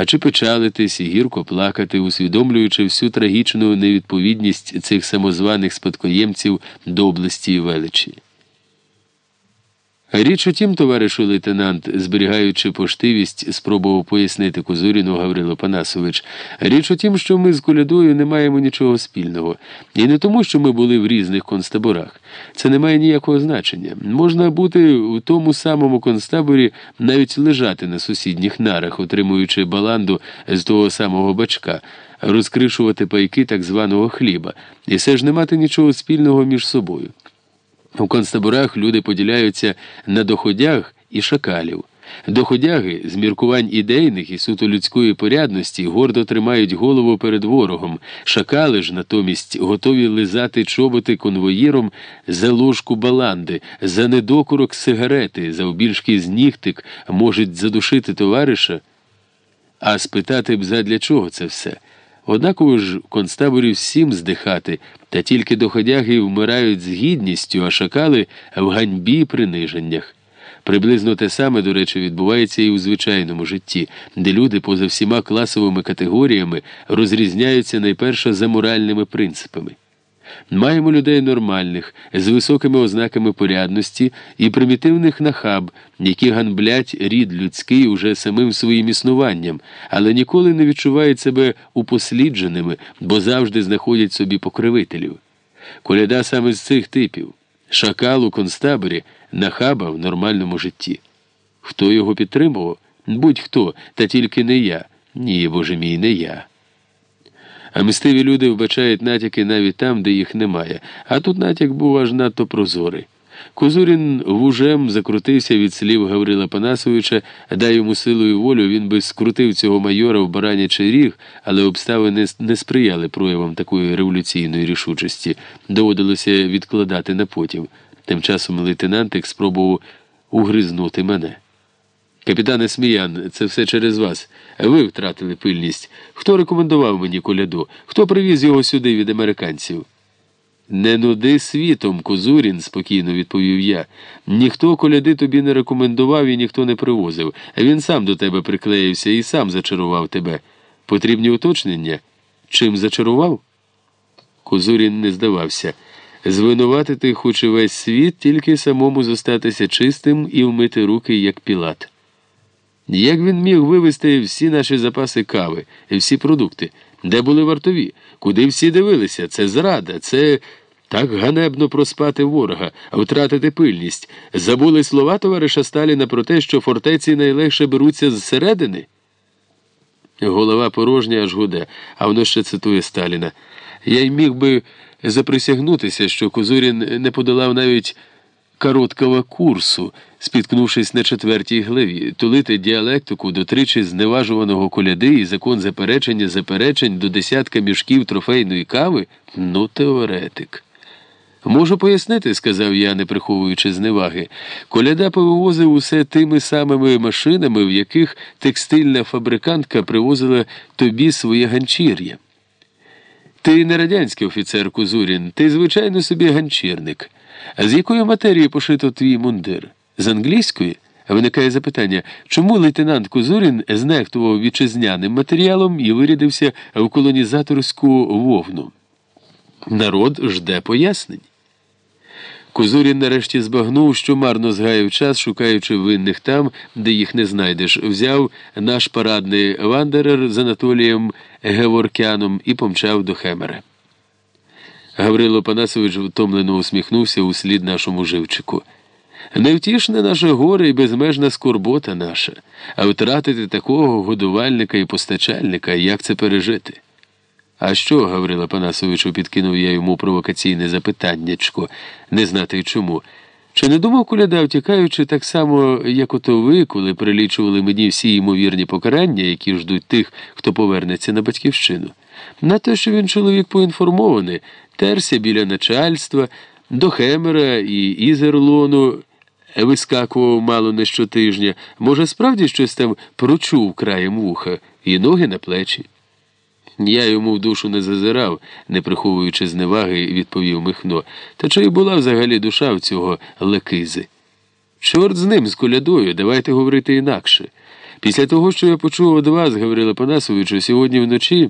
а чи печалитись і гірко плакати, усвідомлюючи всю трагічну невідповідність цих самозваних спадкоємців доблесті і величі. Річ у тім, товаришу лейтенант, зберігаючи поштивість, спробував пояснити Кузуріну Гаврило Панасович. Річ у тім, що ми з колядою не маємо нічого спільного. І не тому, що ми були в різних концтаборах. Це не має ніякого значення. Можна бути у тому самому концтаборі, навіть лежати на сусідніх нарах, отримуючи баланду з того самого бачка, розкришувати пайки так званого хліба, і все ж не мати нічого спільного між собою. У концтаборах люди поділяються на доходяг і шакалів. Доходяги з міркувань ідейних і суто людської порядності гордо тримають голову перед ворогом. Шакали ж натомість готові лизати чоботи конвоїром за ложку баланди, за недокурок сигарети, за обільшки з нігтик можуть задушити товариша. А спитати б задля чого це все? Однаково ж в всім здихати, та тільки доходяги вмирають з гідністю, а шакали в ганьбі приниженнях. Приблизно те саме, до речі, відбувається і у звичайному житті, де люди поза всіма класовими категоріями розрізняються найперше за моральними принципами. Маємо людей нормальних, з високими ознаками порядності і примітивних нахаб, які ганблять рід людський уже самим своїм існуванням, але ніколи не відчувають себе упослідженими, бо завжди знаходять собі покривителів. Коляда саме з цих типів шакал у концтаборі, нахаба в нормальному житті. Хто його підтримував? Будь-хто, та тільки не я. Ні, боже мій, не я. А мистиві люди вбачають натяки навіть там, де їх немає, а тут натяк був аж надто прозорий. Козурін вужем закрутився від слів Гаврила Панасовича, дай йому силу і волю, він би скрутив цього майора в баранячий ріг, але обставини не сприяли проявам такої революційної рішучості. Доводилося відкладати на потім. Тим часом лейтенантик спробував угризнути мене. Капітане Сміян, це все через вас. Ви втратили пильність. Хто рекомендував мені коляду? Хто привіз його сюди від американців? Не нуди світом, Козурін, спокійно відповів я. Ніхто коляди тобі не рекомендував і ніхто не привозив. Він сам до тебе приклеївся і сам зачарував тебе. Потрібні уточнення? Чим зачарував? Козурін не здавався. Звинуватити хоче весь світ, тільки самому зостатися чистим і вмити руки, як пілат. Як він міг вивезти всі наші запаси кави, всі продукти, де були вартові, куди всі дивилися? Це зрада, це так ганебно проспати ворога, втратити пильність. Забули слова товариша Сталіна про те, що фортеці найлегше беруться зсередини? Голова порожня аж гуде, а воно ще цитує Сталіна. Я й міг би заприсягнутися, що Козурін не подолав навіть короткого курсу, спіткнувшись на четвертій главі, тулити діалектику до тричі зневажуваного коляди і закон заперечення заперечень до десятка мішків трофейної кави ну, теоретик. Можу пояснити, сказав я, не приховуючи зневаги. Коляда повивозив усе тими самими машинами, в яких текстильна фабрикантка привозила тобі своє ганчір'я. Ти не радянський офіцер Кузурін, ти звичайно собі ганчірник. А з якої матерії пошито твій мундир? З англійської? Виникає запитання, чому лейтенант Кузурін знехтував вітчизняним матеріалом і вирядився в колонізаторську вовну? Народ жде пояснень. Кузурін нарешті збагнув, що марно згаяв час, шукаючи винних там, де їх не знайдеш, взяв наш парадний вандерер з Анатолієм Геворкяном і помчав до Хемера. Гаврило Панасович втомлено усміхнувся у слід нашому живчику. Невтішне наше горе і безмежна скорбота наша, а втратити такого годувальника і постачальника, як це пережити? А що, Гаврила Панасовичу, підкинув я йому провокаційне запитаннячко, не знати чому. Чи не думав куляда, втікаючи так само, як ото ви, коли прилічували мені всі ймовірні покарання, які ждуть тих, хто повернеться на батьківщину? На те, що він чоловік поінформований, терся біля начальства, до Хемера і Ізерлону вискакував мало не щотижня, може, справді щось там прочув краєм вуха і ноги на плечі. Я йому в душу не зазирав, не приховуючи зневаги, відповів Михно. Та чи й була взагалі душа в цього лекизи? Чорт з ним, з колядою, давайте говорити інакше. Після того, що я почув від вас, Гаврила Панасовичу, сьогодні вночі.